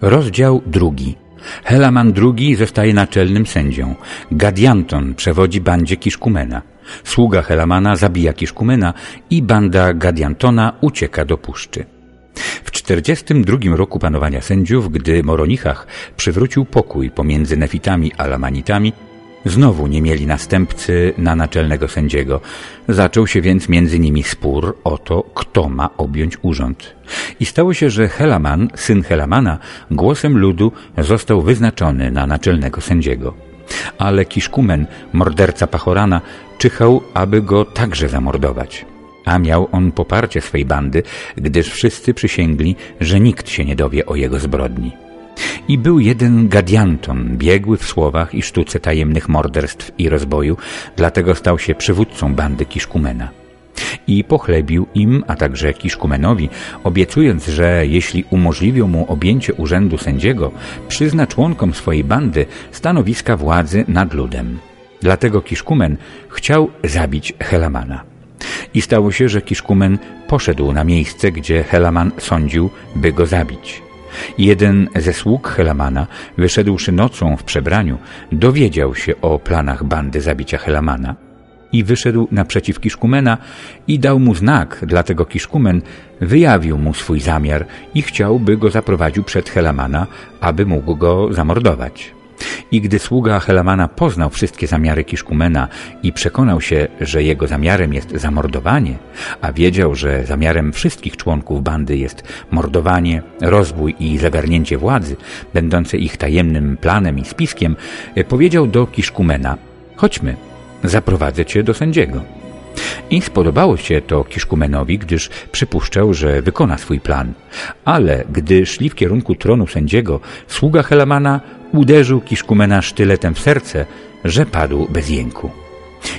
Rozdział drugi. Helaman II zostaje naczelnym sędzią. Gadianton przewodzi bandzie Kiszkumena. Sługa Helamana zabija Kiszkumena i banda Gadiantona ucieka do puszczy. W 42 roku panowania sędziów, gdy Moronichach przywrócił pokój pomiędzy Nefitami a Lamanitami, Znowu nie mieli następcy na naczelnego sędziego. Zaczął się więc między nimi spór o to, kto ma objąć urząd. I stało się, że Helaman, syn Helamana, głosem ludu został wyznaczony na naczelnego sędziego. Ale Kiszkumen, morderca Pachorana, czyhał, aby go także zamordować. A miał on poparcie swej bandy, gdyż wszyscy przysięgli, że nikt się nie dowie o jego zbrodni. I był jeden Gadianton, biegły w słowach i sztuce tajemnych morderstw i rozboju, dlatego stał się przywódcą bandy Kiszkumena. I pochlebił im, a także Kiszkumenowi, obiecując, że jeśli umożliwią mu objęcie urzędu sędziego, przyzna członkom swojej bandy stanowiska władzy nad ludem. Dlatego Kiszkumen chciał zabić Helamana. I stało się, że Kiszkumen poszedł na miejsce, gdzie Helaman sądził, by go zabić. Jeden ze sług Helamana, wyszedłszy nocą w przebraniu, dowiedział się o planach bandy zabicia Helamana i wyszedł naprzeciw Kiszkumena i dał mu znak, dlatego Kiszkumen wyjawił mu swój zamiar i chciał, by go zaprowadził przed Helamana, aby mógł go zamordować. I gdy sługa Helamana poznał wszystkie zamiary Kiszkumena i przekonał się, że jego zamiarem jest zamordowanie, a wiedział, że zamiarem wszystkich członków bandy jest mordowanie, rozbój i zagarnięcie władzy, będące ich tajemnym planem i spiskiem, powiedział do Kiszkumena – chodźmy, zaprowadzę cię do sędziego. I spodobało się to Kiszkumenowi, gdyż przypuszczał, że wykona swój plan. Ale gdy szli w kierunku tronu sędziego, sługa Helamana uderzył Kiszkumena sztyletem w serce, że padł bez jęku.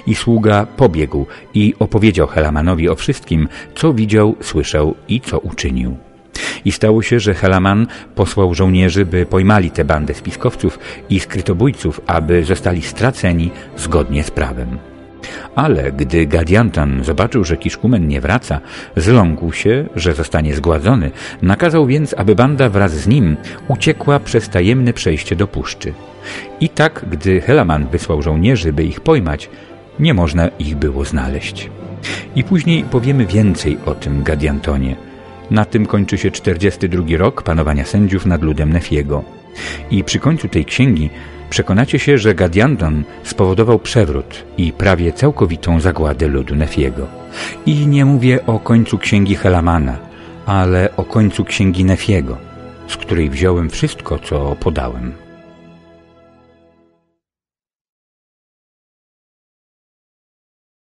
I sługa pobiegł i opowiedział Helamanowi o wszystkim, co widział, słyszał i co uczynił. I stało się, że Helaman posłał żołnierzy, by pojmali tę bandę spiskowców i skrytobójców, aby zostali straceni zgodnie z prawem. Ale gdy Gadiantan zobaczył, że Kiszkumen nie wraca, zląkł się, że zostanie zgładzony, nakazał więc, aby banda wraz z nim uciekła przez tajemne przejście do puszczy. I tak, gdy Helaman wysłał żołnierzy, by ich pojmać, nie można ich było znaleźć. I później powiemy więcej o tym Gadiantonie. Na tym kończy się 42 rok panowania sędziów nad ludem Nefiego. I przy końcu tej księgi przekonacie się, że Gadianton spowodował przewrót i prawie całkowitą zagładę ludu Nefiego. I nie mówię o końcu księgi Helamana, ale o końcu księgi Nefiego, z której wziąłem wszystko, co podałem.